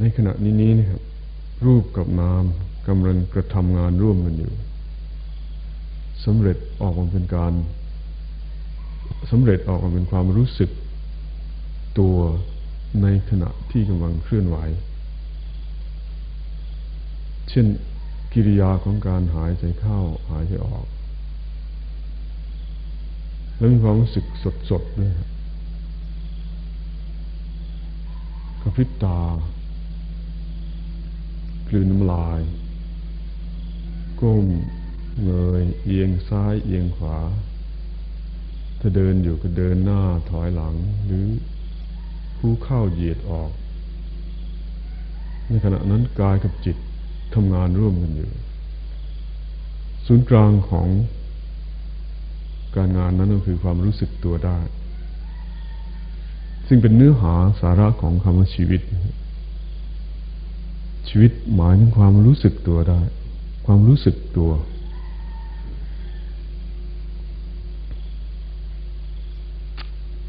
ในขณะนี้นี้นะครับ รูปกับนามกำลังกระทำงานร่วมกันอยู่สำเร็จออกมาเป็นการสำเร็จออกมาเป็นความรู้สึกตัวในขณะที่กำลังเคลื่อนไหว เช่นกิริยาของการหายใจเข้าหายใจออก แล้วมีความรู้สึกสดๆด้วยกระพริบตา กลืนน้ำลาย ก้มเงยเอียงซ้ายเอียงขวา ถ้าเดินอยู่ก็เดินหน้าถอยหลัง หรือผู้เข้าเหยียดออก ในขณะนั้นกายกับจิตทำงานร่วมกันอยู่ ศูนย์กลางของการงานนั้นก็คือความรู้สึกตัวได้ ซึ่งเป็นเนื้อหาสาระของคำว่าชีวิต ชีวิตหมายถึงความรู้สึกตัวได้ ความรู้สึกตัว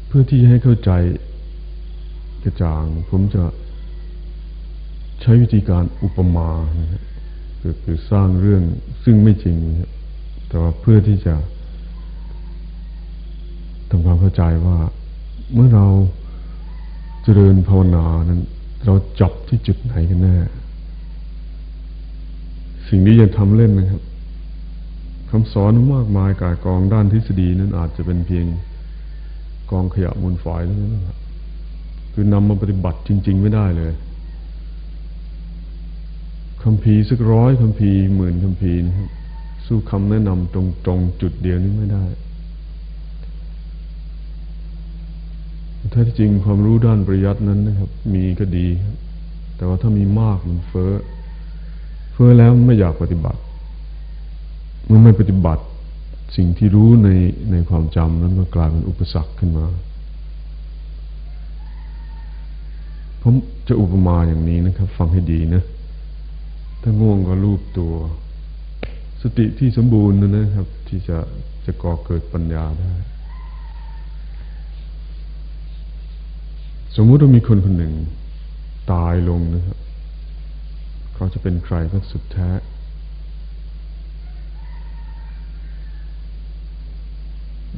เพื่อที่จะให้เข้าใจกระจ่าง ผมจะใช้วิธีการอุปมาคือคือสร้างเรื่องซึ่งไม่จริง แต่ว่าเพื่อที่จะทำความเข้าใจว่าเมื่อเราเจริญภาวนานั้น เราจับที่จุดไหนกันแน่ สิ่งนี้ยังทำเล่นนะครับคำสอนมากมายกายกองด้านทฤษฎีนั้นอาจจะเป็นเพียงกองขยะมูลฝอยเท่านั้นนะครับคือนำมาปฏิบัติจริง ๆ ไม่ได้เลยคำพีสักร้อยคำพีหมื่นคำพีนะครับสู้คำแนะนำตรงๆจุดเดียวนี้ไม่ได้ ถ้าจริงความรู้ด้านปริยัตินั้นนะครับ มีก็ดี แต่ว่าถ้ามีมากมันเฟ้อ เฟ้อแล้วไม่อยากปฏิบัติเมื่อไม่ปฏิบัติ สิ่งที่รู้ในในความจำนั้นก็กลายเป็นอุปสรรคขึ้นมาผมจะอุปมาอย่างนี้นะครับ ฟังให้ดีนะ ถ้าง่วงก็รูปตัว สติที่สมบูรณ์นะครับ ที่จะจะก่อเกิดปัญญาได้ สมมุติว่ามีคนคนหนึ่ง ตายลงนะครับ เขาจะเป็นใครก็สุดแท้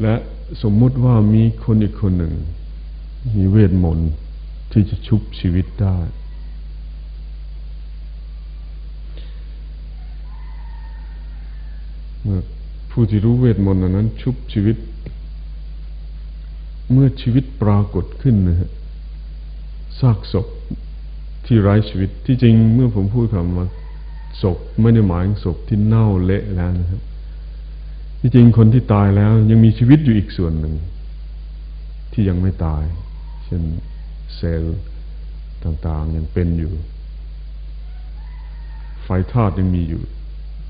และสมมุติว่ามีคนอีกคนหนึ่ง มีเวทมนต์ที่จะชุบชีวิตได้ เมื่อผู้ที่รู้เวทมนต์นั้น ชุบชีวิต เมื่อชีวิตปรากฏขึ้นนะฮะซากศพ ที่ไร้ชีวิตที่จริงเมื่อผมพูดคำว่าศพไม่ได้หมายถึงศพที่เน่าเละแล้วนะครับ ที่จริงคนที่ตายแล้ว ยังมีชีวิตอยู่อีกส่วนหนึ่ง ที่ยังไม่ตาย เช่นเซลล์ต่างๆ ยังเป็นอยู่ ไฟธาตุยังมีอยู่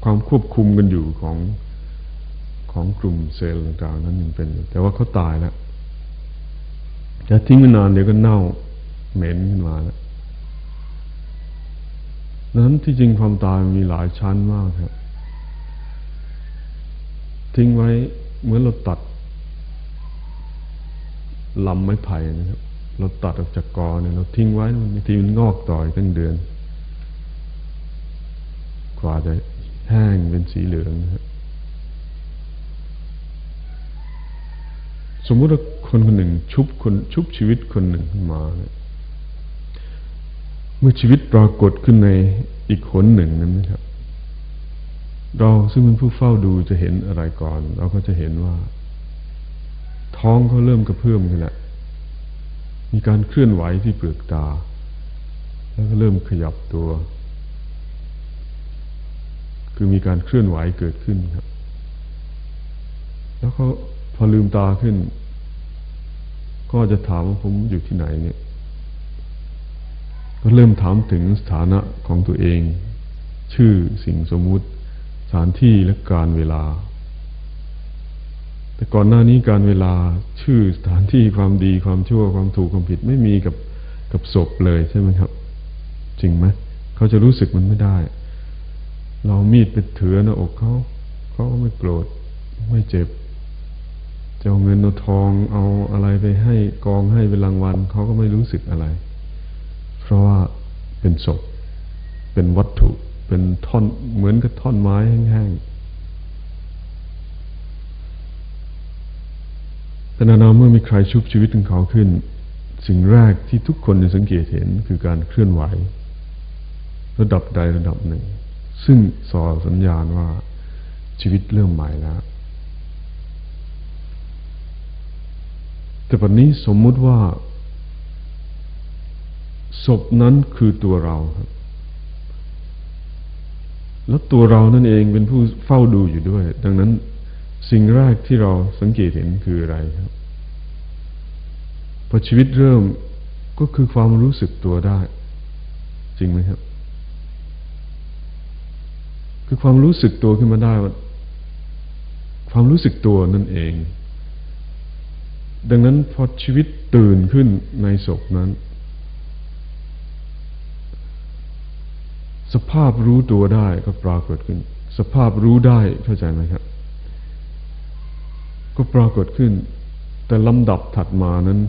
ความควบคุมกันอยู่ของของกลุ่มเซลล์ต่างๆ นั้นยังเป็นอยู่ แต่ว่าเขาตายแล้วจะทิ้งไปนานเดี๋ยวก็เน่าเหม็นขึ้นมาแล้ว นั้นที่จริงความตายมีหลายชั้นมากครับทิ้งไว้เหมือนเราตัดลำไม้ไผ่นะครับ เราตัดออกจากกอเนี่ยเราทิ้งไว้บางทีมันงอกต่อยตั้งเดือน กว่าจะแห้งเป็นสีเหลืองนะครับสมมติว่าคนคนหนึ่งชุบคนชุบชีวิตคนหนึ่งขึ้นมาเนี่ย มื่อชีวิตปรากฏขึ้นในอีกคนหนึ่งนั้นนะครับ เราซึ่งเป็นผู้เฝ้าดูจะเห็นอะไรก่อน เราก็จะเห็นว่า ท้องเขาเริ่มกระเพื่อมขึ้นแล้วมีการเคลื่อนไหวที่เปลือกตา แล้วก็เริ่มขยับตัว คือมีการเคลื่อนไหวเกิดขึ้นครับ แล้วเขาพอลืมตาขึ้น ก็จะถามว่าผมอยู่ที่ไหนเนี่ย ก็เริ่มถามถึงสถานะของตัวเอง ชื่อสิ่งสมมุติสถานที่และการเวลา แต่ก่อนหน้านี้การเวลาชื่อสถานที่ความดีความชั่วความถูกความผิดไม่มีกับกับศพเลยใช่ไหมครับ จริงไหมเขาจะรู้สึกมันไม่ได้ เรามีดไปเถือหน้าอกเขาเขาก็ไม่โกรธไม่เจ็บจะเอาเงินเอาทองเอาอะไรไปให้กองให้เป็นรางวัลเขาก็ไม่รู้สึกอะไร เพราะว่าเป็นศพ เป็นวัตถุ เป็นท่อนเหมือนกับท่อนไม้แห้งๆแต่นานาเมื่อมีใครชุบชีวิตของเขาขึ้น สิ่งแรกที่ทุกคนจะสังเกตเห็นคือการเคลื่อนไหว ระดับใดระดับหนึ่ง ซึ่งสอสัญญาณว่าชีวิตเริ่มใหม่แล้วแต่ปัจนี้สมมุติว่า ศพนั้นคือตัวเราครับ แล้วตัวเรานั่นเองเป็นผู้เฝ้าดูอยู่ด้วย ดังนั้นสิ่งแรกที่เราสังเกตเห็นคืออะไรครับ พอชีวิตเริ่มก็คือความรู้สึกตัวได้ จริงไหมครับ คือความรู้สึกตัวขึ้นมาได้ว่าความรู้สึกตัวนั่นเอง ดังนั้นพอชีวิตตื่นขึ้นในศพนั้น สภาพรู้ตัวได้ก็ปรากฏขึ้น สภาพรู้ได้เข้าใจไหมครับ ก็ปรากฏขึ้น แต่ลำดับถัดมานั้น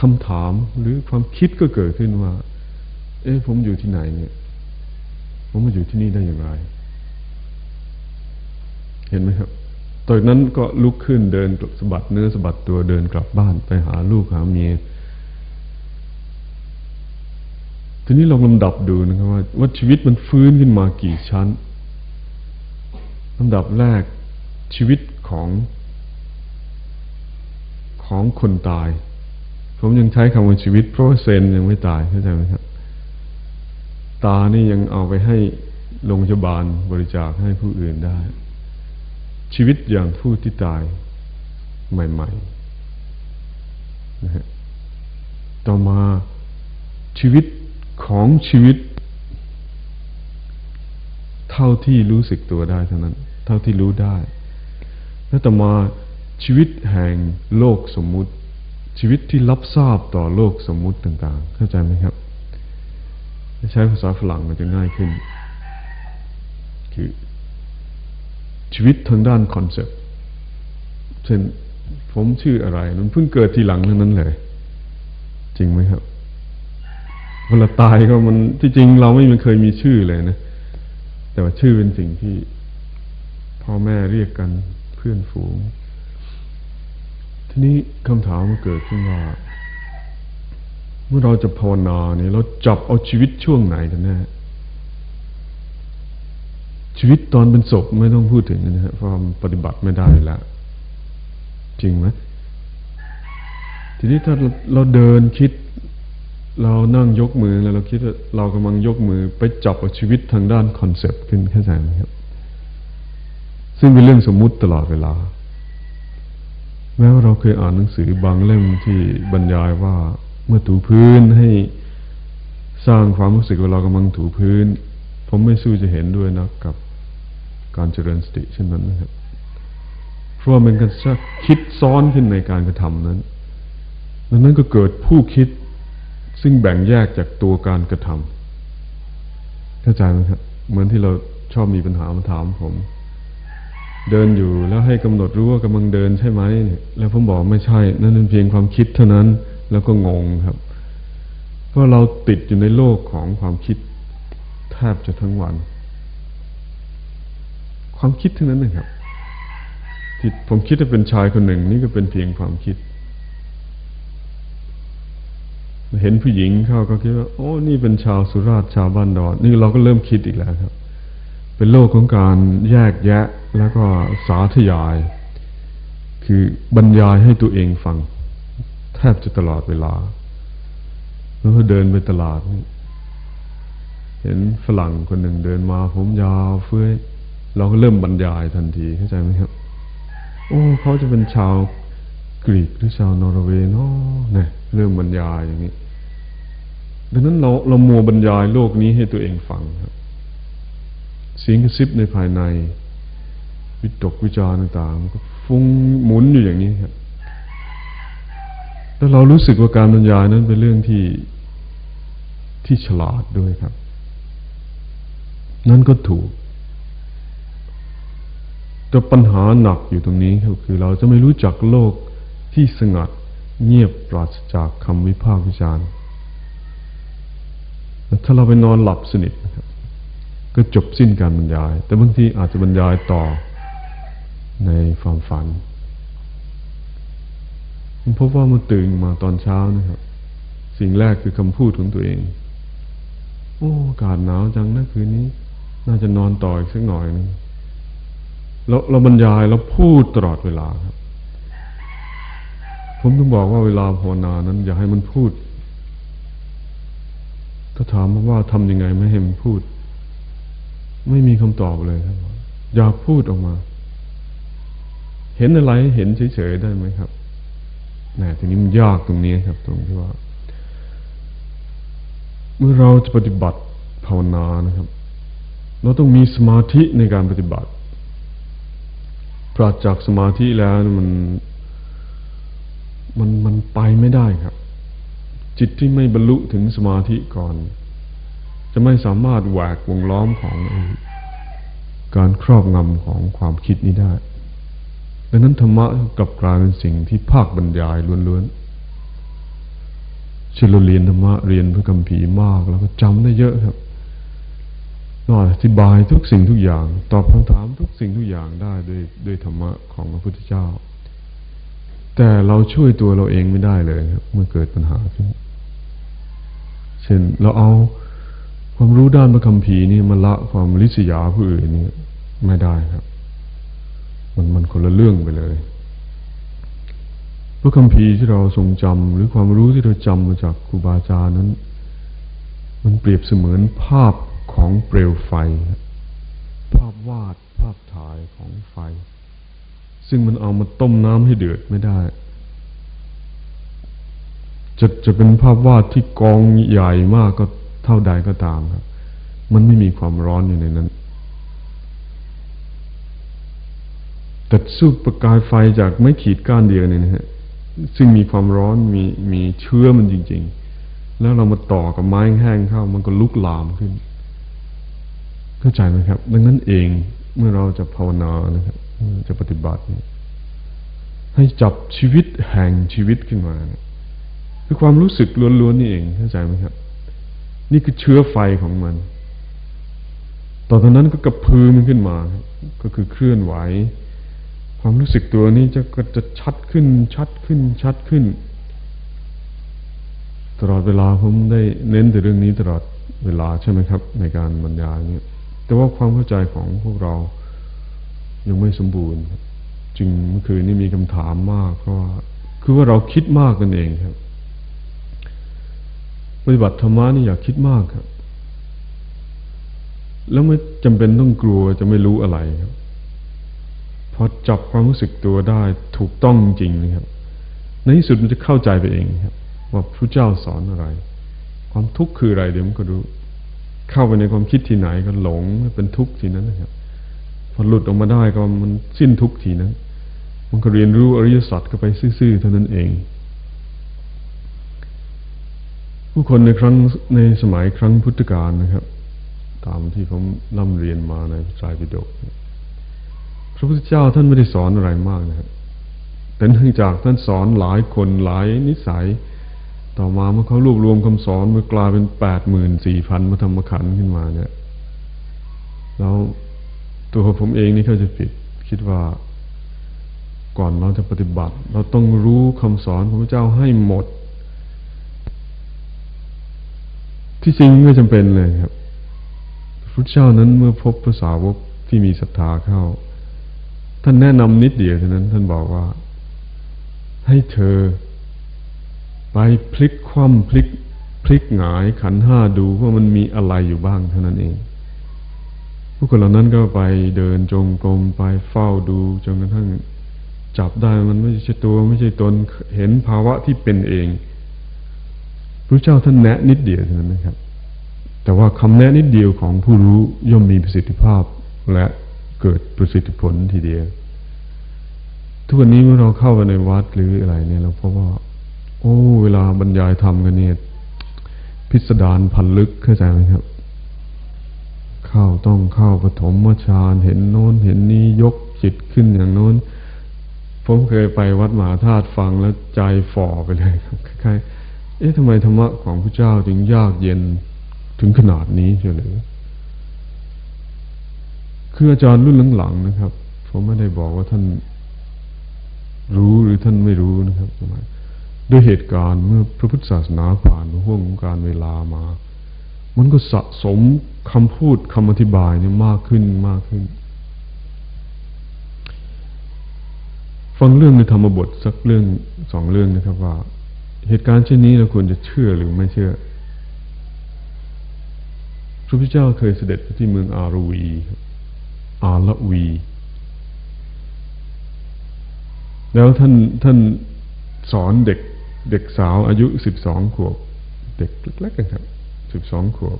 คำถามหรือความคิดก็เกิดขึ้นว่า เอ๊ะผมอยู่ที่ไหนเนี่ย ผมมาอยู่ที่นี่ได้อย่างไร เห็นไหมครับตอนนั้นก็ลุกขึ้นเดินสะบัดเนื้อสะบัดตัวเดินกลับบ้านไปหาลูกหาเมีย ทีนี้ลองลำดับดูนะครับว่าว่าชีวิตมันฟื้นขึ้นมากี่ชั้นลำดับแรกชีวิตของของคนตาย ผมยังใช้คำว่าชีวิตเพราะเซนยังไม่ตายเข้าใจไหมครับ ตานี่ยังเอาไปให้โรงพยาบาลบริจาคให้ผู้อื่นได้ ชีวิตอย่างผู้ที่ตายใหม่ๆนะฮะต่อมาชีวิต ของชีวิต เท่าที่รู้สึกตัวได้เท่านั้น เท่าที่รู้ได้แล้วต่อมาชีวิตแห่งโลกสมมุติ ชีวิตที่รับทราบต่อโลกสมมุติต่าง ๆ เข้าใจไหมครับ ใช้ภาษาฝรั่งมันจะง่ายขึ้น คือชีวิตทางด้านคอนเซปต์เช่นผมชื่ออะไร มันเพิ่งเกิดทีหลังเท่านั้นเลย จริงไหมครับ เวลาตายก็มันที่จริงเราไม่เคยมีชื่อเลยนะแต่ว่าชื่อเป็นสิ่งที่ พ่อแม่เรียกกันเพื่อนฝูง ทีนี้คำถามมันเกิดขึ้นว่า เมื่อเราจะภาวนาเนี่ยเราจับเอาชีวิตช่วงไหนกันแน่ชีวิตตอนเป็นศพไม่ต้องพูดถึงนะฮะเพราะปฏิบัติไม่ได้แล้วจริงไหมทีนี้ถ้าเราเดินคิด เรานั่งยกมือแล้วเราคิดว่าเรากำลังยกมือไปจับเอาชีวิตทางด้าน concept ขึ้นเข้าใจไหมครับ ซึ่งเป็นเรื่องสมมุติตลอดเวลา แม้ว่าเราเคยอ่านหนังสือบางเล่มที่บรรยายว่าเมื่อถูพื้นให้สร้างความรู้สึกว่าเรากำลังถูพื้น ผมไม่สู้จะเห็นด้วยนะกับการเจริญสติเช่นนั้นนะครับเพราะมันการคิดซ้อนขึ้นในการกระทำนั้นดังนั้นก็เกิดผู้คิด ซึ่งแบ่งแยกจากตัวการกระทำเข้าใจไหมครับเหมือนที่เราชอบมีปัญหามาถามผม เดินอยู่แล้วให้กำหนดรู้ว่ากำลังเดินใช่ไหมแล้วผมบอกไม่ใช่ นั่นเป็นเพียงความคิดเท่านั้น แล้วก็งงครับ เพราะเราติดอยู่ในโลกของความคิดแทบจะทั้งวัน ความคิดเท่านั้นนะครับที่ผมคิดว่าเป็นชายคนหนึ่ง นี่ก็เป็นเพียงความคิด เห็นผู้หญิงเข้าก็คิดว่า โอ้นี่เป็นชาวสุราษฎร์ชาวบ้านดอนนี่เราก็เริ่มคิดอีกแล้วครับ เป็นโลกของการแยกแยะแล้วก็สาธยาย คือบรรยายให้ตัวเองฟัง แทบจะตลอดเวลา แล้วก็เดินไปตลาด เห็นฝรั่งคนหนึ่งเดินมา ผมยาวเฟ้ยเราก็เริ่มบรรยายทันทีเข้าใจไหมครับ โอ้เขาจะเป็นชาว กรีกหรือชาวนอร์เวย์เนาะเนี่ยเรื่องบรรยายอย่างนี้ ดังนั้นเราเรามัวบรรยายโลกนี้ให้ตัวเองฟังครับเสียงกระซิบในภายใน วิตกวิจารต่างๆก็ฟุ้งหมุนอยู่อย่างนี้ครับแล้วเรารู้สึกว่าการบรรยายนั้นเป็นเรื่องที่ที่ฉลาดด้วยครับ นั่นก็ถูกแต่ปัญหาหนักอยู่ตรงนี้คือ เราจะไม่รู้จักโลก ที่สงัดเงียบปราศจากคำวิพากษ์วิจารณ์ถ้าเราไปนอนหลับสนิทนะครับก็จบสิ้นการบรรยาย แต่บางทีอาจจะบรรยายต่อในความฝันผมพบว่ามันตื่นมาตอนเช้านะครับ สิ่งแรกคือคำพูดของตัวเอง โอ้อากาศหนาวจังนะคืนนี้ น่าจะนอนต่ออีกสักหน่อยนึงเราเราบรรยายเราพูดตลอดเวลาครับ ผมต้องบอกว่าเวลาภาวนานั้น อย่าให้มันพูด ถ้าถามว่าทำยังไงไม่ให้มันพูด ไม่มีคำตอบเลยครับอย่าพูดออกมา เห็นอะไรเห็นเฉยๆได้ไหมครับนะทีนี้มันยากตรงนี้ครับ ตรงที่ว่า เมื่อเราจะปฏิบัติภาวนานะครับ เราต้องมีสมาธิในการปฏิบัติปราศจากสมาธิแล้วมัน มันมันไปไม่ได้ครับ จิตที่ไม่บรรลุถึงสมาธิก่อน จะไม่สามารถแหวกวงล้อมของการครอบงำของความคิดนี้ได้ดังนั้นธรรมะกลับกลายเป็นสิ่งที่ภาคบรรยายล้วนๆเช่นเราเรียนธรรมะเรียนพระคัมภีร์มาก แล้วก็จำได้เยอะครับนอธิบายทุกสิ่งทุกอย่าง ตอบคำถามทุกสิ่งทุกอย่างได้ด้วยด้วยธรรมะของพระพุทธเจ้า แต่เราช่วยตัวเราเองไม่ได้เลยครับเมื่อเกิดปัญหาขึ้นเช่นเราเอาความรู้ด้านพระคัมภีร์นี่มาละความลิษยาผู้อื่นนี่ไม่ได้ครับ มันมันคนละเรื่องไปเลยพระคัมภีร์ที่เราทรงจำหรือความรู้ที่เราจำมาจากครูบาอาจารย์นั้น มันเปรียบเสมือนภาพของเปลวไฟ ภาพวาดภาพถ่ายของไฟ ซึ่งมันเอามาต้มน้ำให้เดือดไม่ได้จะจะเป็นภาพวาดที่กองใหญ่มากก็เท่าใดก็ตามครับ มันไม่มีความร้อนอยู่ในนั้นแต่สู้ประกายไฟจากไม่ขีดก้านเดียวเนี่ยนะฮะซึ่งมีความร้อนมีมีเชื้อมันจริง ๆ แล้วเรามาต่อกับไม้แห้งเข้า มันก็ลุกลามขึ้น เข้าใจไหมครับ ดังนั้นเองเมื่อเราจะภาวนานะครับ จะปฏิบัติ ให้จับชีวิตแห่งชีวิตขึ้นมา คือความรู้สึกล้วนๆนี่เองเข้าใจไหมครับ นี่คือเชื้อไฟของมันต่อจากนั้นก็กระพือมันขึ้นมา ก็คือเคลื่อนไหว ความรู้สึกตัวนี้จะก็จะชัดขึ้น ชัดขึ้น ชัดขึ้น ตลอดเวลาผมได้เน้นแต่เรื่องนี้ตลอดเวลาใช่ไหมครับ ในการบรรยายเนี่ยแต่ว่าความเข้าใจของพวกเรา ยังไม่สมบูรณ์ จึงเมื่อคืนนี้มีคำถามมากเพราะว่าคือว่าเราคิดมากกันเองครับ ปฏิบัติธรรมะนี่อยากคิดมากครับ แล้วไม่จำเป็นต้องกลัวจะไม่รู้อะไรครับพอจับความรู้สึกตัวได้ถูกต้องจริงนะครับ ในที่สุดมันจะเข้าใจไปเองครับ ว่าพระเจ้าสอนอะไร ความทุกข์คืออะไรเดี๋ยวมันก็รู้ เข้าไปในความคิดที่ไหนก็หลงเป็นทุกข์ที่นั้นนะครับ พอหลุดออกมาได้ก็มันสิ้นทุกทีนั้นมันก็เรียนรู้อริยสัจก็ไปซื่อๆเท่านั้นเอง ผู้คนในครั้งในสมัยครั้งพุทธกาลนะครับ ตามที่ผมร่ำเรียนมาในพระไตรปิฎกพระพุทธเจ้าท่านไม่ได้สอนอะไรมากนะครับแต่เนื่องจากท่านสอนหลายคนหลายนิสัย ต่อมาเมื่อเขารวบรวมคำสอนมากลายเป็นแปดหมื่นสี่พันมาธรรมขันขึ้นมาเนี่ยแล้ว ตัวผมเองนี่เขาจะผิด คิดว่าก่อนเราจะปฏิบัติ เราต้องรู้คำสอนของพระเจ้าให้หมด ที่จริงไม่จำเป็นเลยครับพระเจ้านั้นเมื่อพบภาษาวกที่มีศรัทธาเข้า ท่านแนะนำนิดเดียวเท่านั้น ท่านบอกว่า ให้เธอ ไปพลิกคว่ำพลิกพลิกหงายขันห้าดูว่ามันมีอะไรอยู่บ้างเท่านั้นเอง ผู้คนเหล่านั้นก็ไปเดินจงกรมไปเฝ้าดูจนกระทั่งจับได้มันไม่ใช่ตัวไม่ใช่ตนเห็นภาวะที่เป็นเองพระเจ้าท่านแนะนิดเดียวเท่านั้นนะครับ แต่ว่าคำแนะนิดเดียวของผู้รู้ย่อมมีประสิทธิภาพและเกิดประสิทธิผลทีเดียว ทุกวันนี้เมื่อเราเข้าไปในวัดหรืออะไรเนี่ยเราพบว่า โอ้ เวลาบรรยายธรรมกันเนี่ยพิสดารพันลึกเข้าใจไหมครับ เข้าต้องเข้าปฐมฌานเห็นโน้นเห็นนี้ยกจิตขึ้นอย่างโน้น ผมเคยไปวัดมหาธาตุฟังแล้วใจฝ่อไปเลยครับคล้ายๆเอ๊ะทำไมธรรมะของพระเจ้าจึงยากเย็นถึงขนาดนี้เฉลยคืออาจารย์รุ่นหลังๆนะครับ ผมไม่ได้บอกว่าท่านรู้หรือท่านไม่รู้นะครับด้วยเหตุการณ์เมื่อพระพุทธศาสนาผ่านห่วงของการเวลามา มันก็สะสมคำพูดคำอธิบายเนี่ยมากขึ้นมากขึ้น ฟังเรื่องในธรรมบทสักเรื่องสองเรื่องนะครับว่า เหตุการณ์เช่นนี้เราควรจะเชื่อหรือไม่เชื่อพระพุทธเจ้าเคยเสด็จไปที่เมืองอารวี อาละวี แล้วท่านท่านสอนเด็กเด็กสาวอายุสิบสองขวบ เด็กเล็กๆกันครับ สิบสองขวบ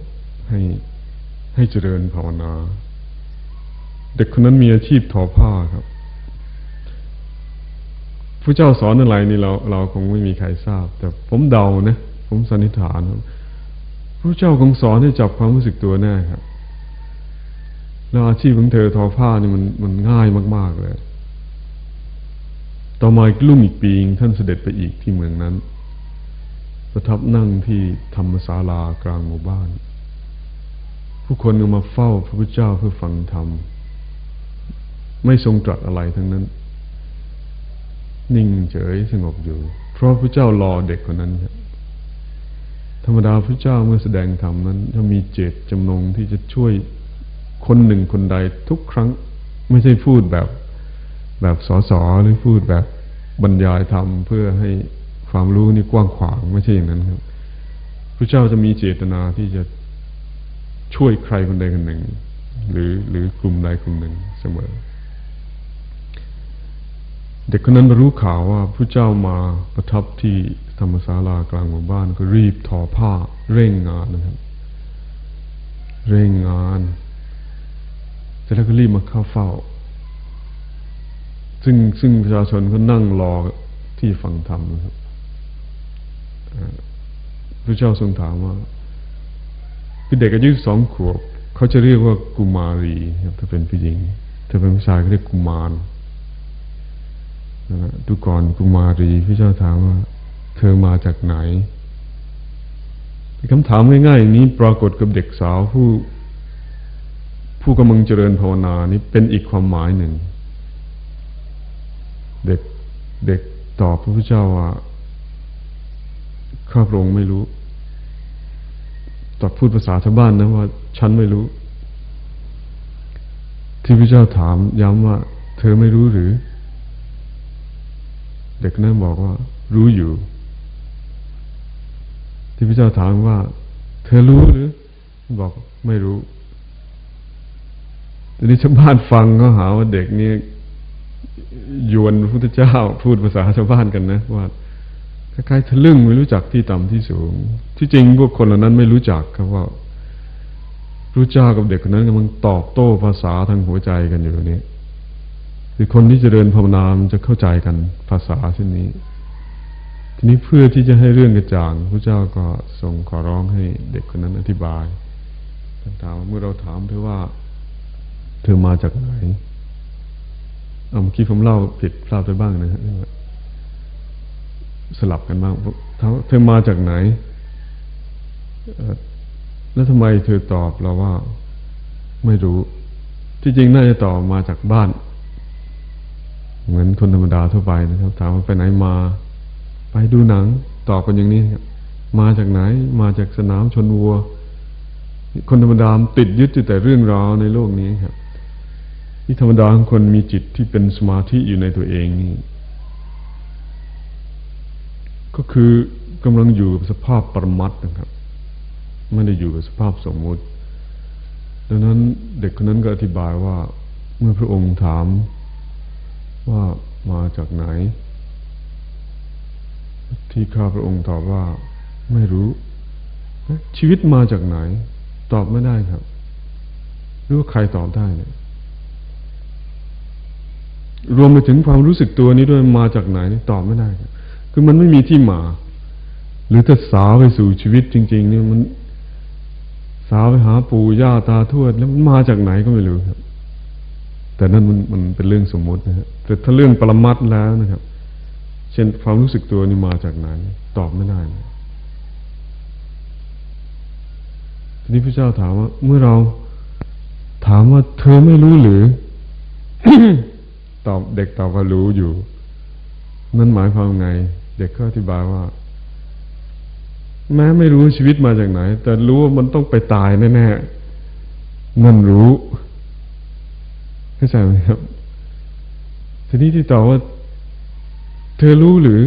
ให้ให้เจริญภาวนา เด็กคนนั้นมีอาชีพทอผ้าครับพระเจ้าสอนอะไรนี่เราเราคงไม่มีใครทราบ แต่ผมเดานะ ผมสันนิษฐานครับพระเจ้าคงสอนให้จับความรู้สึกตัวแน่ครับแล้วอาชีพของเธอทอผ้านี่มันมันง่ายมาก ๆ เลย ต่อมาอีกลุ่มอีกปีท่านเสด็จไปอีกที่เมืองนั้น ประทับนั่งที่ธรรมศาลากลางหมู่บ้าน ผู้คนก็มาเฝ้าพระพุทธเจ้าเพื่อฟังธรรม ไม่ทรงตรัสอะไรทั้งนั้น นิ่งเฉยสงบอยู่ เพราะพระเจ้ารอเด็กคนนั้นครับธรรมดาพระเจ้าเมื่อแสดงธรรมนั้นถ้ามีเจตจำนงที่จะช่วยคนหนึ่งคนใดทุกครั้งไม่ใช่พูดแบบแบบสอสอหรือพูดแบบบรรยายธรรมเพื่อให้ ความรู้นี่กว้างขวางไม่ใช่อย่างนั้นครับพระเจ้าจะมีเจตนาที่จะช่วยใครคนใดคนหนึ่ง หรือหรือกลุ่มใดกลุ่มหนึ่งเสมอ เด็กคนนั้นรู้ข่าวว่าพระเจ้ามาประทับที่ธรรมศาลากลางหมู่บ้านก็รีบทอผ้า เร่งงานนะครับ เร่งงานสร็จแล้วก็รีบมาเข้าเฝ้า ซึ่งซึ่งประชาชนก็นั่งรอที่ฟังธรรมนะครับ พระเจ้าทรงถามว่าคือเด็กอายุสองขวบเขาจะเรียกว่ากุมารีครับถ้าเป็นผู้หญิง ถ้าเป็นผู้ชายก็เรียกกุมารดูก่อนกุมารีพระเจ้าถามว่า เธอมาจากไหนคำถามง่ายๆอย่างนี้ปรากฏกับเด็กสาวผู้ ผู้กำลังเจริญภาวนานี้เป็นอีกความหมายหนึ่ง เด็กเด็กตอบพระพุทธเจ้าว่า ข้าพระองค์ไม่รู้ตอบพูดภาษาชาวบ้านนะว่า ฉันไม่รู้ ที่พระเจ้าถามย้ำว่า เธอไม่รู้หรือ เด็กนั้นบอกว่า รู้อยู่ ที่พระเจ้าถามว่า เธอรู้หรือ บอกไม่รู้ทีนี้ชาวบ้านฟังก็หาว่าเด็กนี่ยวนพระพุทธเจ้า พูดภาษาชาวบ้านกันนะว่า ล้ายๆทะลึ่งไม่รู้จักที่ต่ำที่สูง ที่จริงพวกคนเหล่านั้นไม่รู้จักครับว่าพระเจ้ากับเด็กคนนั้นกำลังตอบโต้ภาษาทางหัวใจกันอยู่นี้คือคนที่จะเดินภาวนามจะเข้าใจกันภาษาเช่นนี้ ทีนี้เพื่อที่จะให้เรื่องกระจ่างพระเจ้าก็ทรงขอร้องให้เด็กคนนั้นอธิบายถามเมื่อเราถามเธอว่า เธอมาจากไหนเอาเมื่อกี้ผมเล่าผิดพลาดไปบ้างนะฮะ สลับกันบ้างเธอมาจากไหน แล้วทำไมเธอตอบเราว่า ไม่รู้ ที่จริงน่าจะตอบมาจากบ้าน เหมือนคนธรรมดาทั่วไปนะครับ ถามว่าไปไหนมา ไปดูหนัง ตอบกันอย่างนี้ มาจากไหน มาจากสนามชนวัว คนธรรมดาติดยึดแต่เรื่องราวในโลกนี้ครับที่ธรรมดาของคนมีจิตที่เป็นสมาธิอยู่ในตัวเองนี่ ก็คือกำลังอยู่กับสภาพปรมัตนะครับ ไม่ได้อยู่กับสภาพสมมุติ ดังนั้นเด็กคนนั้นก็อธิบายว่า เมื่อพระองค์ถามว่ามาจากไหน ที่ข้าพระองค์ตอบว่าไม่รู้ชีวิตมาจากไหน ตอบไม่ได้ครับหรือว่าใครตอบได้เนี่ยรวมไปถึงความรู้สึกตัวนี้ด้วยมาจากไหน ตอบไม่ได้คื คือมันไม่มีที่มา หรือถ้าสาวไปสู่ชีวิตจริง ๆ เนี่ยมันสาวไปหาปู่ย่าตาทวด แล้วมันมาจากไหนก็ไม่รู้ครับ แต่นั่นมันมันเป็นเรื่องสมมตินะฮะแต่ถ้าเรื่องปรมัตแล้วนะครับ เช่นความรู้สึกตัวนี่มาจากไหน ตอบไม่ได้นะทีนี้พระเจ้าถามว่า เมื่อเราถามว่าเธอไม่รู้หรือ ตอบเด็กตอบว่ารู้อยู่ นั่นหมายความไง เด็กก็อธิบายว่า แม้ไม่รู้ชีวิตมาจากไหน แต่รู้ว่ามันต้องไปตายแน่ๆนั่นรู้เข้าใจไหมครับ ทีนี้ที่ตอบว่า เธอรู้หรือ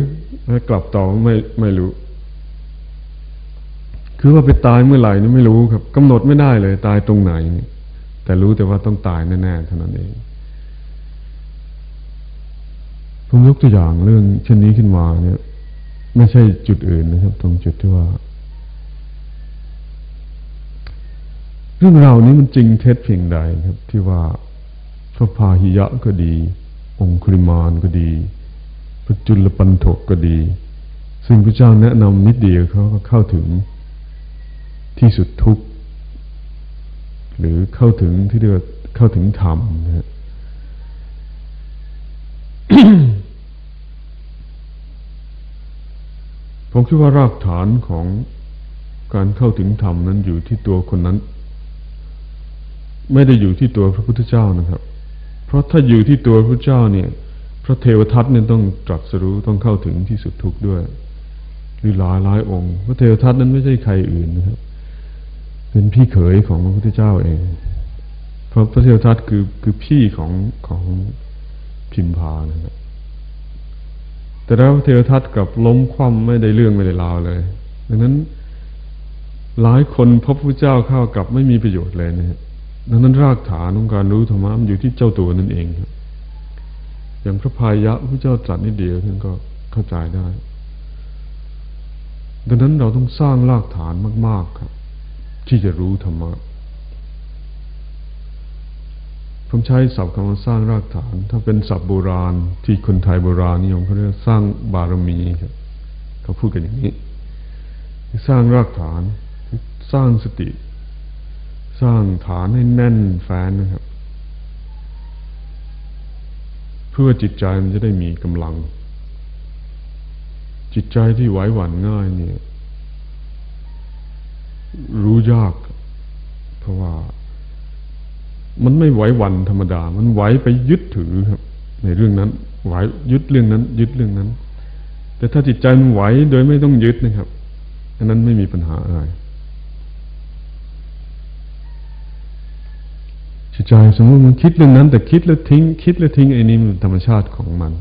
แล้กลับตอบว่าไม่ไม่รู้ คือว่าไปตายเมื่อไหร่นี่ไม่รู้ครับกำหนดไม่ได้เลย ตายตรงไหน แต่รู้แต่ว่าต้องตายแน่ๆเท่านั้นเอง ผมยกตัวอย่างเรื่องเช่นนี้ขึ้นมาเนี่ย ไม่ใช่จุดอื่นนะครับ ตรงจุดที่ว่า เรื่องราวนี้มันจริงเท็จเพียงใดครับ ที่ว่าพระพาหิยะก็ดี องคุริมานก็ดี พระจุลปันถกก็ดี ซึ่งพระเจ้าแนะนำนิดเดียวเขาก็เข้าถึงที่สุดทุกข์ หรือเข้าถึงที่เรียกเข้าถึงธรรมนะฮะ ผมคิดว่ารากฐานของการเข้าถึงธรรมนั้นอยู่ที่ตัวคนนั้น ไม่ได้อยู่ที่ตัวพระพุทธเจ้านะครับ เพราะถ้าอยู่ที่ตัวพระเจ้าเนี่ย พระเทวทัตเนี่ยต้องตรัสรู้ต้องเข้าถึงที่สุดทุกข์ด้วยหรือหลายหลายองค์ พระเทวทัตนั้นไม่ใช่ใครอื่นนะครับ เป็นพี่เขยของพระพุทธเจ้าเอง เพราะพระเทวทัตคือคือพี่ของของ พิมพานะครับแต่แล้วเทวทัตกับล้มคว่ำไม่ได้เรื่องไม่ได้ราวเลย ดังนั้น หลายคนพบพระเจ้าเข้ากับไม่มีประโยชน์เลยนะครับดังนั้นรากฐานของการรู้ธรรมะมันอยู่ที่เจ้าตัวนั่นเองครับอย่างพระพายะพระเจ้าตรัสนิดเดียวท่านก็เข้าใจได้ ดังนั้นเราต้องสร้างรากฐานมาก ๆ ครับ ที่จะรู้ธรรมะ ผมใช้ศัพท์คำว่าสร้างรากฐาน ถ้าเป็นศัพท์โบราณที่คนไทยโบราณนิยมเขาเรียกสร้างบารมีครับเขาพูดกันอย่างนี้ สร้างรากฐาน สร้างสติ สร้างฐานให้แน่นแฟ้นนะครับ เพื่อจิตใจมันจะได้มีกำลัง จิตใจที่ไหวหวั่นง่ายเนี่ย รู้ยาก เพราะว่า มันไม่ไหววันธรรมดา มันไหวไปยึดถือครับ ในเรื่องนั้น ไหวยึดเรื่องนั้น ยึดเรื่องนั้น แต่ถ้าจิตใจมันไหวโดยไม่ต้องยึดนะครับอันนั้นไม่มีปัญหาอะไรจิตใจสมมติมันคิดเรื่องนั้น แต่คิดแล้วทิ้ง คิดแล้วทิ้งไอ้นี่มันธรรมชาติของมัน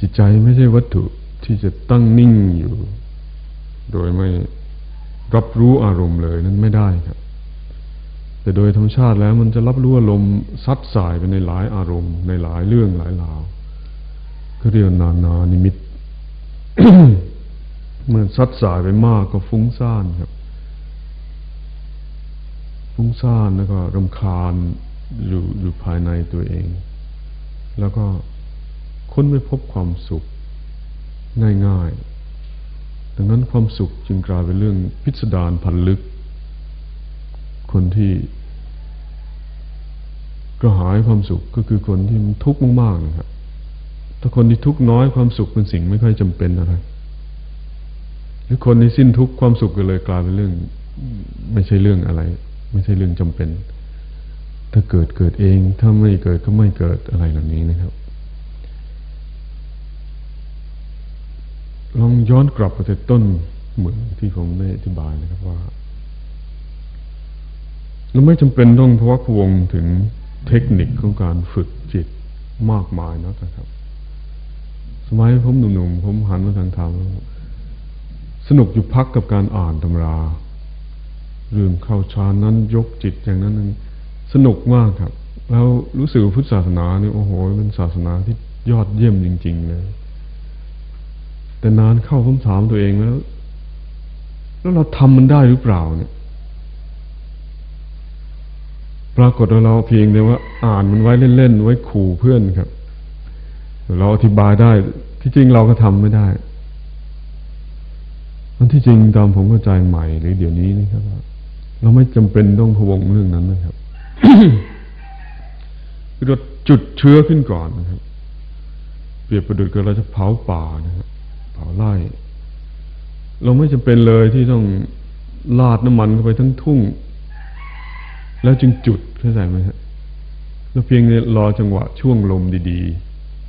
จิตใจไม่ใช่วัตถุที่จะตั้งนิ่งอยู่ โดยไม่รับรู้อารมณ์เลยนั้นไม่ได้ครับ แต่โดยธรรมชาติแล้วมันจะรับรู้อารมณ์ซัดสายไปในหลายอารมณ์ ในหลายเรื่องหลายราวก็เรียกนานานิมิตเมื่อซัดสายไปมากก็ฟุ้งซ่านครับ ฟุ้งซ่านแล้วก็รำคาญอยู่อยู่ภายในตัวเอง แล้วก็ค้นไม่พบความสุขง่ายๆดังนั้นความสุขจึงกลายเป็นเรื่องพิสดารพันลึก คนที่กระหายความสุขก็คือคนที่มันทุกข์มากๆนะครับ ถ้าคนที่ทุกข์น้อยความสุขเป็นสิ่งไม่ค่อยจำเป็นอะไร หรือคนที่สิ้นทุกข์ความสุขก็เลยกลายเป็นเรื่อง ไม่ใช่เรื่องอะไร ไม่ใช่เรื่องจำเป็น ถ้าเกิดเกิดเอง ถ้าไม่เกิดก็ไม่เกิดอะไรเหล่านี้นะครับ ลองย้อนกลับไปแต่ต้นเหมือนที่ผมได้อธิบายนะครับว่า เราไม่จำเป็นต้องพวักพวงถึงเทคนิคของการฝึกจิตมากมายนะครับ สมัยผมหนุ่มๆผมหันมาทางธรรมสนุกอยู่พักกับการอ่านตำรา เรื่องเข้าฌานนั้นยกจิตอย่างนั้นนั้นสนุกมากครับ แล้วรู้สึกพุทธศาสนาเนี่ยโอ้โหเป็นศาสนาที่ยอดเยี่ยมจริง ๆ เลย แต่นานเข้าผมถามตัวเองแล้ว แล้วเราทำมันได้หรือเปล่าเนี่ย ปรากฏว่าเราเพียงแต่ว่า อ่านมันไว้เล่นๆไว้ขู่เพื่อนครับ เราอธิบายได้ ที่จริงเราก็ทำไม่ได้อันที่จริงตามผมเข้าใจใหม่หรือเดี๋ยวนี้นะครับเราไม่จำเป็นต้องพวงเรื่องนั้นนะครับคือเราจุดเชื้อขึ้นก่อนนะครับ เปรียบประดุจกับเราจะเผาป่านะครับเผาไร่ เราไม่จำเป็นเลยที่ต้องลาดน้ำมันเข้าไปทั้งทุ่ง แล้วจึงจุดเข้าใจไหมฮะแล้วเพียงรอจังหวะช่วงลมดี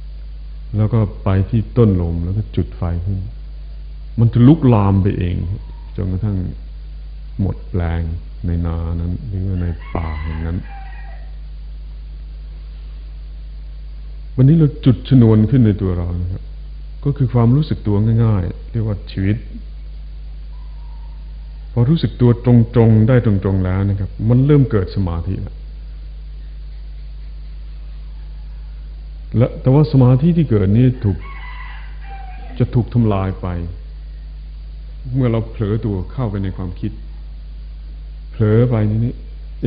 ๆ แล้วก็ไปที่ต้นลมแล้วก็จุดไฟขึ้น มันจะลุกลามไปเองจนกระทั่งหมดแรงในนานั้นหรือว่าในป่าแห่งนั้น วันนี้เราจุดชนวนขึ้นในตัวเรานะครับ ก็คือความรู้สึกตัวง่าย ๆ เรียกว่าชีวิต พอรู้สึกตัวตรงๆ ได้ตรงๆแล้วนะครับ มันเริ่มเกิดสมาธิแล้วและแต่ว่าสมาธิที่เกิดนี้ถูกจะถูกทำลายไป เมื่อเราเผลอตัวเข้าไปในความคิด เผลอไปนี้นี่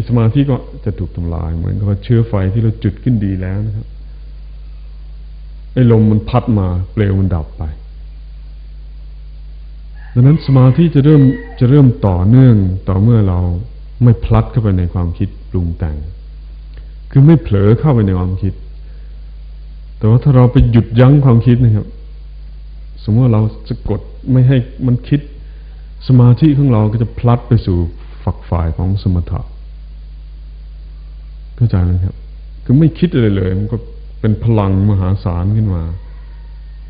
สมาธิก็จะถูกทำลาย เหมือนกับเชื้อไฟที่เราจุดขึ้นดีแล้วนะครับไอ้ลมมันพัดมา เปลวมันดับไป ดังนั้นสมาธิจะเริ่มจะเริ่มต่อเนื่องต่อเมื่อเราไม่พลัดเข้าไปในความคิดปรุงแต่ง คือไม่เผลอเข้าไปในความคิด แต่ว่าถ้าเราไปหยุดยั้งความคิดนะครับ สมมติว่าเราจะกดไม่ให้มันคิด สมาธิของเราก็จะพลัดไปสู่ฝักฝ่ายของสมถะเข้าใจไหมครับ คือไม่คิดอะไรเลย มันก็เป็นพลังมหาศาลขึ้นมา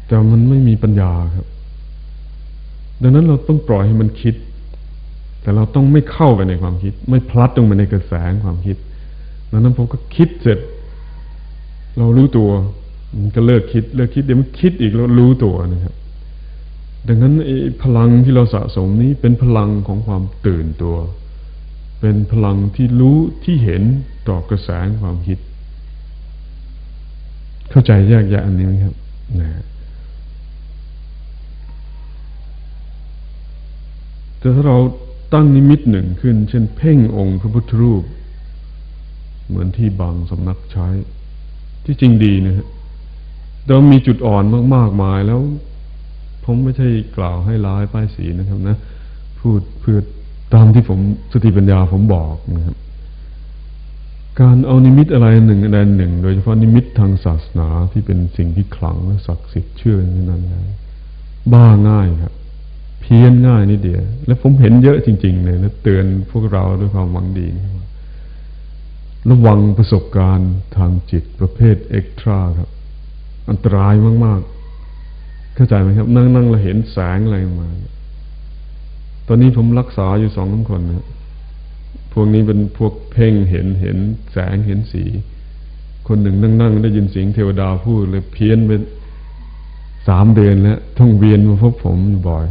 แต่มันไม่มีปัญญาครับ ดังนั้นเราต้องปล่อยให้มันคิด แต่เราต้องไม่เข้าไปในความคิด ไม่พลัดลงไปในกระแสความคิดดังนั้นผมก็คิดเสร็จ เรารู้ตัวมันก็เลิกคิด เลิกคิดเดี๋ยวมันคิดอีกแล้วรู้ตัวนะครับ ดังนั้นพลังที่เราสะสมนี้เป็นพลังของความตื่นตัว เป็นพลังที่รู้ที่เห็นต่อกระแสความคิด เข้าใจแยกแยะอันนี้ไหมครับ นะ แต่ถ้าเราตั้งนิมิตหนึ่งขึ้น เช่น เพ่งองค์พระพุทธรูป เหมือนที่บางสำนักใช้ ที่จริงดีนะฮะแต่มีจุดอ่อนมากๆมายแล้วผมไม่ใช่กล่าวให้ร้ายป้ายสีนะครับนะ พูดเพื่อตามที่ผมสติปัญญาผมบอกนะครับ การเอานิมิตอะไรหนึ่งอะไรหนึ่ง โดยเฉพาะนิมิตทางศาสนาที่เป็นสิ่งที่ขลังและศักดิ์สิทธิ์เชื่ออย่างนั้นนะบ้าง่ายครับ เพี้ยนง่ายนิดเดียว และผมเห็นเยอะจริง ๆ เลยนะเตือนพวกเราด้วยความหวังดี ระวังประสบการณ์ทางจิตประเภทเอ็กตร้าครับ อันตรายมาก ๆ เข้าใจไหมครับ นั่งนั่งเราเห็นแสงอะไรมา ตอนนี้ผมรักษาอยู่สองคนนะพวกนี้เป็นพวกเพ่งเห็นเห็นแสงเห็นสี คนหนึ่งนั่งนั่งได้ยินเสียงเทวดาพูดเลยเพี้ยนไป สามเดือนแล้วท่องเวียนมาพบผมบ่อย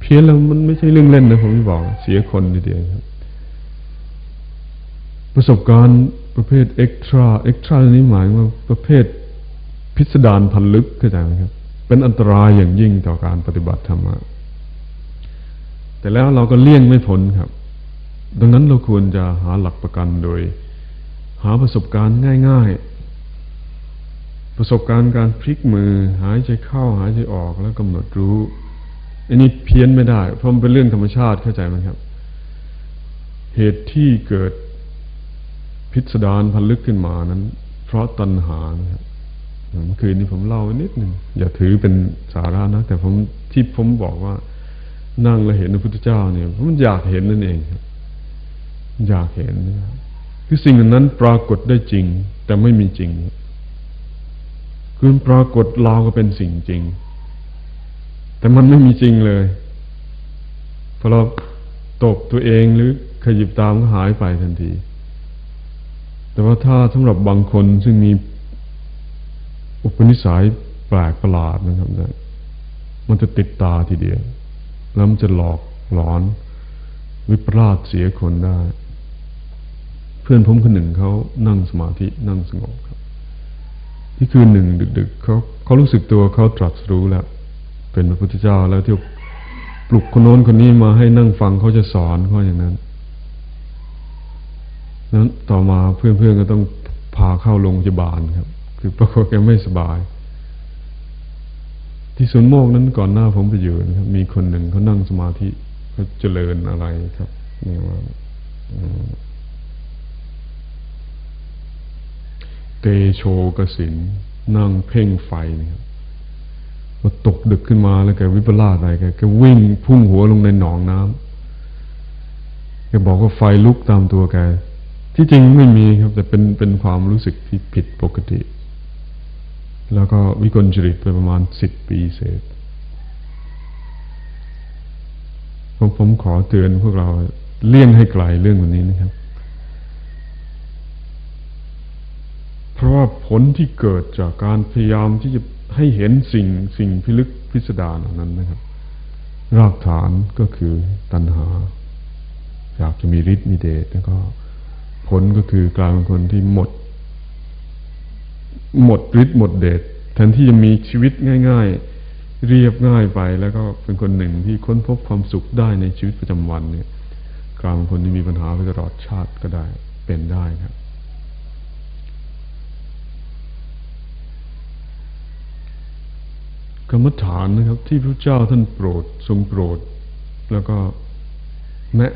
เพี้ยนแล้วมันไม่ใช่เรื่องเล่นนะผมบอก เสียคนทีเดียวครับ ประสบการณ์ประเภทเอ็กตร้าเอ็กตร้านี้หมายว่าประเภทพิสดารพันลึกเข้าใจไหมครับ เป็นอันตรายอย่างยิ่งต่อการปฏิบัติธรรมะแต่แล้วเราก็เลี่ยงไม่พ้นครับ ดังนั้นเราควรจะหาหลักประกันโดย หาประสบการณ์ง่าย ๆ ประสบการณ์การพลิกมือ หายใจเข้าหายใจออกแล้วกำหนดรู้ อันนี้เพี้ยนไม่ได้ เพราะมันเป็นเรื่องธรรมชาติเข้าใจไหมครับ เหตุที่เกิดพิสดารพันลึกขึ้นมานั้น เพราะตัณหานะครับเมื่อคืนนี้ผมเล่านิดหนึ่งอย่าถือเป็นสาระนะ แต่ผมที่ผมบอกว่า นั่งแล้วเห็นพระพุทธเจ้าเนี่ยผมอยากเห็นนั่นเองครับอยากเห็นนะครับคือสิ่งนั้นปรากฏได้จริง แต่ไม่มีจริง คือปรากฏเราก็เป็นสิ่งจริง แต่มันไม่มีจริงเลยพอเราตบตัวเองหรือขยิบตามก็หายไปทันที แต่ว่าถ้าสำหรับบางคนซึ่งมีอุปนิสัยแปลกประหลาดนะครับนะมันจะติดตาทีเดียว แล้วมันจะหลอกหลอน วิปลาสเสียคนได้ เพื่อนผมคนหนึ่งเขานั่งสมาธินั่งสงบครับ ที่คืนหนึ่งดึก ๆเขาเขารู้สึกตัวเขาตรัสรู้แล้ว เป็นพระพุทธเจ้าแล้วที่ปลุกคนโน้นคนนี้มาให้นั่งฟังเขาจะสอนเขาอย่างนั้นนั้นต่อมาเพื่อนๆก็ต้องพาเข้าโรงพยาบาลครับ คือปรากฏแกไม่สบาย ที่สวนโมกนั้นก่อนหน้าผมไปอยู่นะครับ มีคนหนึ่งเขานั่งสมาธิเขาเจริญอะไรครับนี่ว่าเต โชกสินนั่งเพ่งไฟนะครับพอตกดึกขึ้นมาแล้วแกวิปลาสอะไรแกแกวิ่งพุ่งหัวลงในหนองน้ำแกบอกว่าไฟลุกตามตัวแกที่จริงไม่มีครับ แต่เป็นเป็นความรู้สึกที่ผิดปกติ แล้วก็วิกลจริตไปประมาณสิบปีเศษผมผมขอเตือนพวกเราเลี่ยงให้ไกลเรื่องแบบนี้นะครับ เพราะว่าผลที่เกิดจากการพยายามที่จะให้เห็นสิ่งสิ่งพิลึกพิสดารนั้นนะครับ รากฐานก็คือตัณหา อยากจะมีฤทธิ์มีเดชแล้วก็ผลก็คือกลายเป็นคนที่หมด หมดฤทธิ์หมดเดชแทนที่จะมีชีวิตง่าย ๆ เรียบง่ายไป แล้วก็เป็นคนหนึ่งที่ค้นพบความสุขได้ในชีวิตประจำวันเนี่ยกลายเป็นคนที่มีปัญหาไปตลอดชาติก็ได้เป็นได้ครับ กรรมฐานนะครับ ที่พระเจ้าท่านโปรดทรงโปรด แล้วก็แนะ